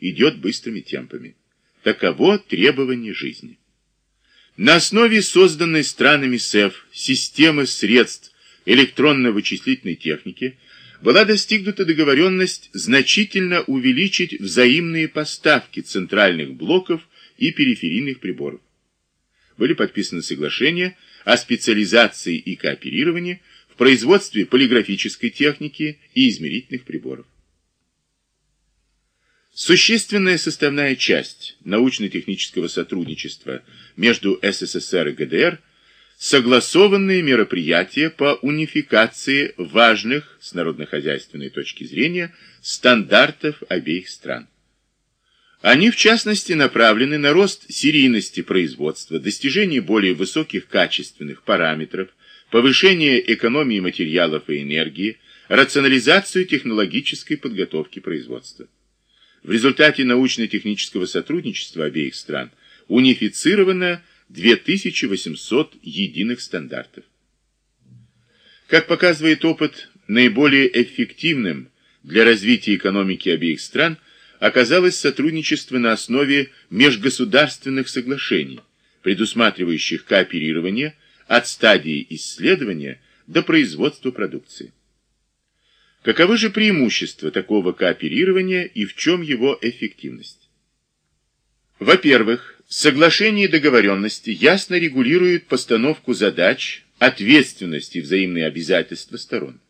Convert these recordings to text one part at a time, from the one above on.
идет быстрыми темпами. Таково требование жизни. На основе созданной странами СЭФ системы средств электронно-вычислительной техники была достигнута договоренность значительно увеличить взаимные поставки центральных блоков и периферийных приборов. Были подписаны соглашения о специализации и кооперировании в производстве полиграфической техники и измерительных приборов. Существенная составная часть научно-технического сотрудничества между СССР и ГДР – согласованные мероприятия по унификации важных, с народно-хозяйственной точки зрения, стандартов обеих стран. Они, в частности, направлены на рост серийности производства, достижение более высоких качественных параметров, повышение экономии материалов и энергии, рационализацию технологической подготовки производства. В результате научно-технического сотрудничества обеих стран унифицировано 2800 единых стандартов. Как показывает опыт, наиболее эффективным для развития экономики обеих стран оказалось сотрудничество на основе межгосударственных соглашений, предусматривающих кооперирование от стадии исследования до производства продукции. Каковы же преимущества такого кооперирования и в чем его эффективность? Во-первых, соглашение и договоренности ясно регулируют постановку задач, ответственность и взаимные обязательства сторон.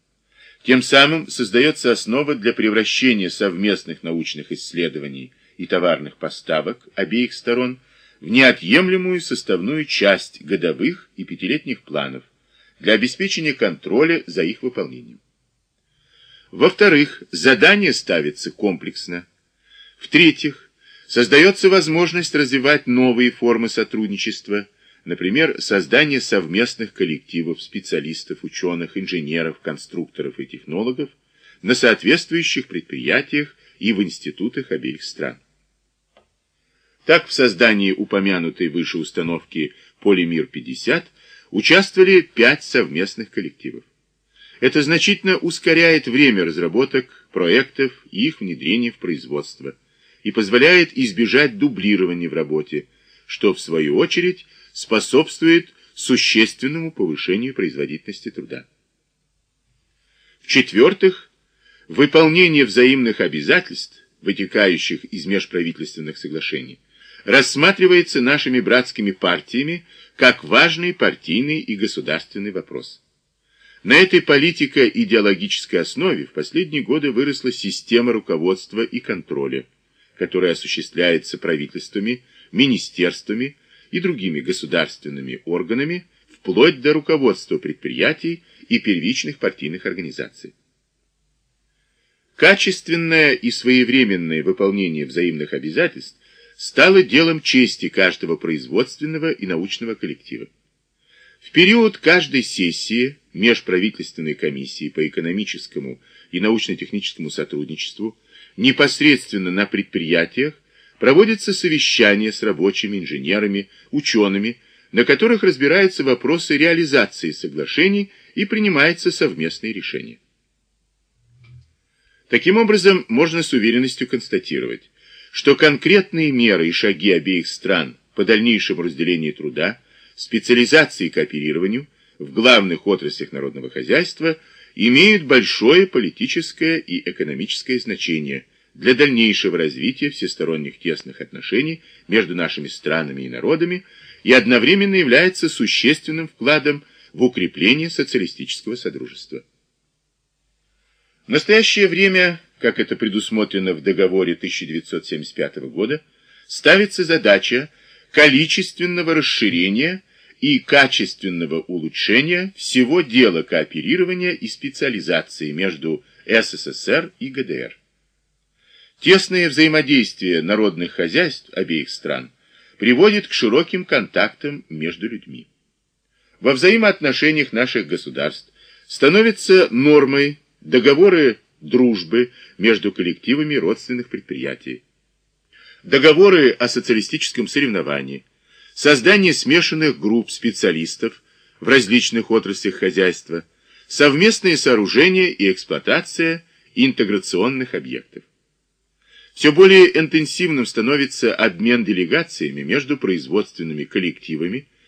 Тем самым создается основа для превращения совместных научных исследований и товарных поставок обеих сторон в неотъемлемую составную часть годовых и пятилетних планов для обеспечения контроля за их выполнением. Во-вторых, задание ставится комплексно. В-третьих, создается возможность развивать новые формы сотрудничества, например, создание совместных коллективов специалистов, ученых, инженеров, конструкторов и технологов на соответствующих предприятиях и в институтах обеих стран. Так, в создании упомянутой выше установки «Полимир-50» участвовали пять совместных коллективов. Это значительно ускоряет время разработок проектов и их внедрения в производство и позволяет избежать дублирования в работе, что в свою очередь способствует существенному повышению производительности труда. В-четвертых, выполнение взаимных обязательств, вытекающих из межправительственных соглашений, рассматривается нашими братскими партиями как важный партийный и государственный вопрос. На этой политико-идеологической основе в последние годы выросла система руководства и контроля, которая осуществляется правительствами, министерствами и другими государственными органами, вплоть до руководства предприятий и первичных партийных организаций. Качественное и своевременное выполнение взаимных обязательств стало делом чести каждого производственного и научного коллектива. В период каждой сессии межправительственной комиссии по экономическому и научно-техническому сотрудничеству непосредственно на предприятиях проводятся совещания с рабочими, инженерами, учеными, на которых разбираются вопросы реализации соглашений и принимаются совместные решения. Таким образом, можно с уверенностью констатировать, что конкретные меры и шаги обеих стран по дальнейшему разделению труда, специализации и кооперированию – в главных отраслях народного хозяйства имеют большое политическое и экономическое значение для дальнейшего развития всесторонних тесных отношений между нашими странами и народами и одновременно является существенным вкладом в укрепление социалистического содружества. В настоящее время, как это предусмотрено в договоре 1975 года, ставится задача количественного расширения и качественного улучшения всего дела кооперирования и специализации между СССР и ГДР. Тесное взаимодействие народных хозяйств обеих стран приводит к широким контактам между людьми. Во взаимоотношениях наших государств становятся нормой договоры дружбы между коллективами родственных предприятий, договоры о социалистическом соревновании, создание смешанных групп специалистов в различных отраслях хозяйства, совместные сооружения и эксплуатация интеграционных объектов. Все более интенсивным становится обмен делегациями между производственными коллективами,